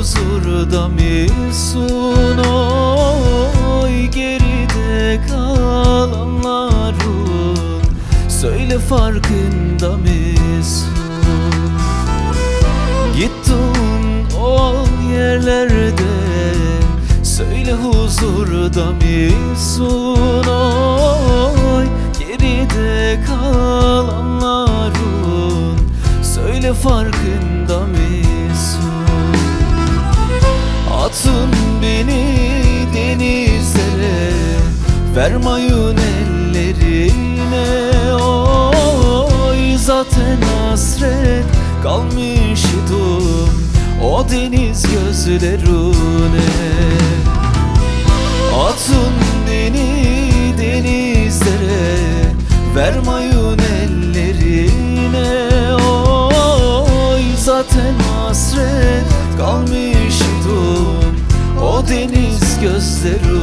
huzurda mısın oy geride kalanların. Söyle farkında mısın Gittin o yerlerde. Söyle huzurda mısın oy Atın beni denizlere Vermayın ellerine. Oy zaten hasret kalmıştım O deniz gözlerine. Atın beni denizlere Vermayın ellerine. Oy zaten hasret kalmıştım O deniz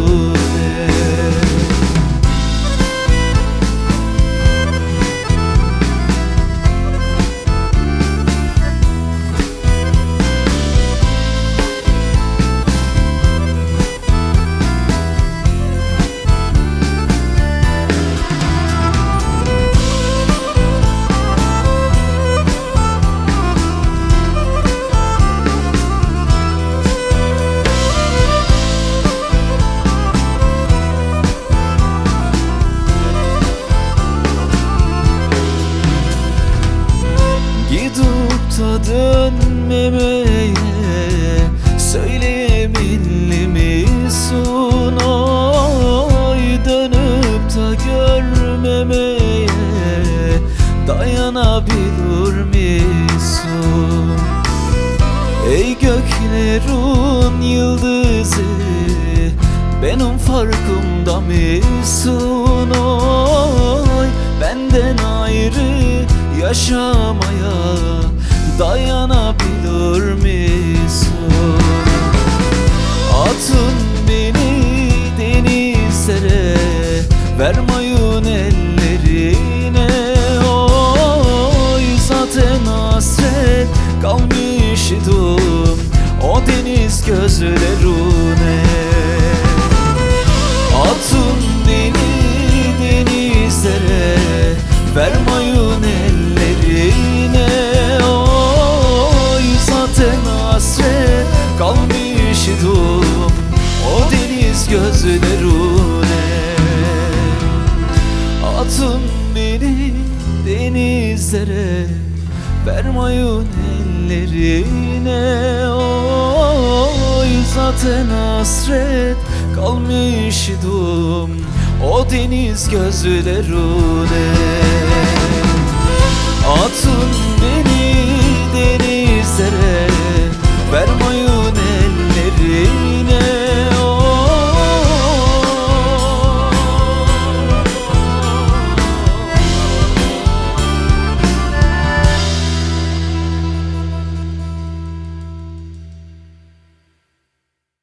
Gidip da dönmemeye? Söyle eminli misin? Oy Dönüp da görmemeye Dayanabilir misin? Ey göklerin yıldızı Benim farkımda mısın yaşamaya Dayanabilir misin? Atın beni denizlere Vermayın ellerine. Oy zaten hasret kalmıştım O deniz gözlerine. Atın beni denizlere Vermayın kalmıştım O deniz gözlerine Atın beni denizlere Vermayın ellerine. Oy zaten hasret kalmıştım O deniz gözlerine Atın